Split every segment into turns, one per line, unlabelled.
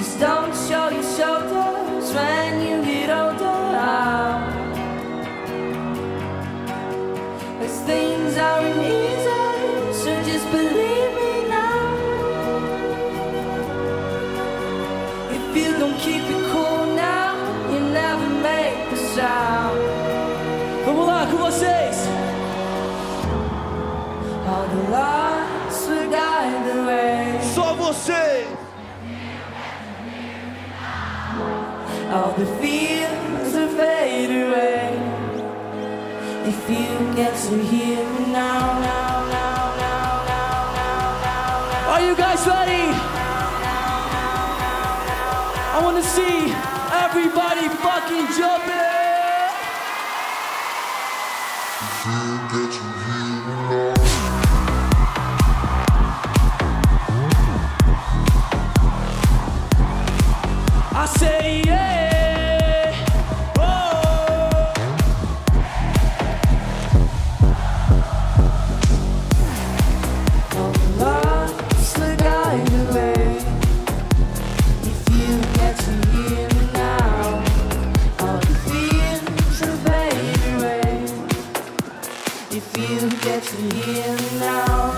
Just don't show your shoulders when you get older. Cause things aren't easy, so just believe me now. If you don't keep All the fears will fade away. If you get to hear me now, now, now, now, now, now, now, now.
Are you guys ready? I want to see everybody fucking jumping. I say yeah.
Now,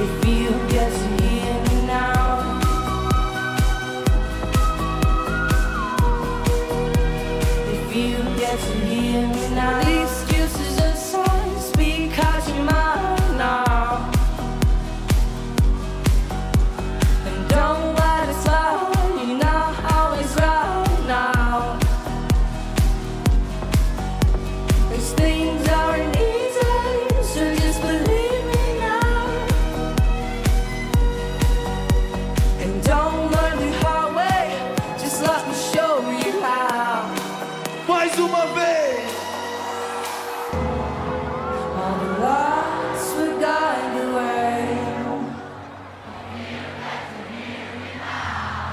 if you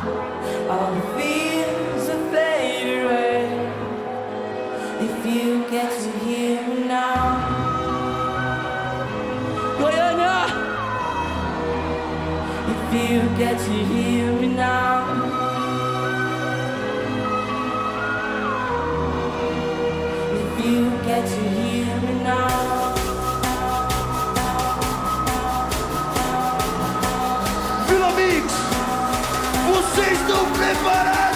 All the fears will away. If you get to hear me now. If you get to hear me now. preparado.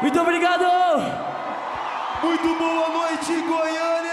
Muito obrigado! Muito boa noite,
Goiânia!